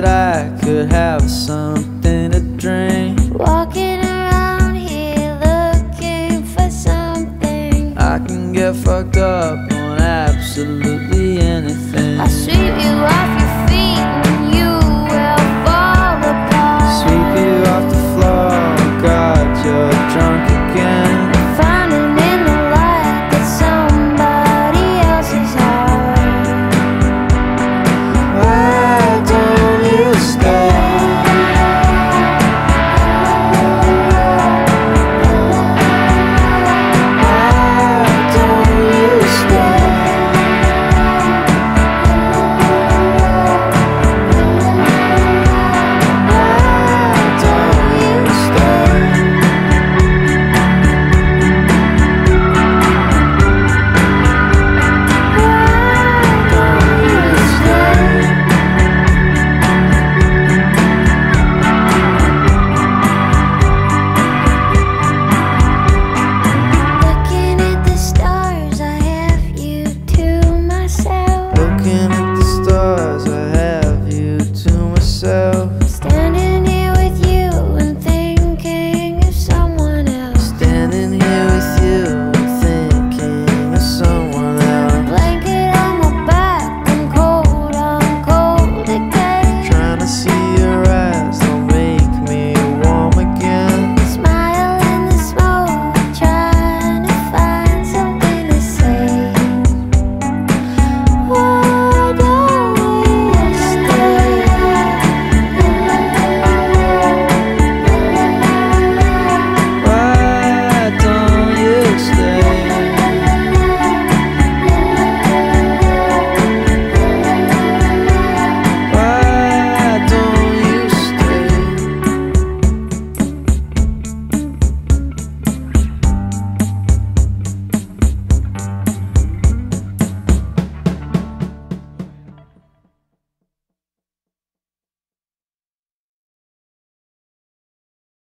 that I could have something to drink. Walking around here looking for something. I can get fucked up on absolutely anything. I'll sweep you off your feet and you will fall apart. Sweep you off the floor, God, you're drunk again.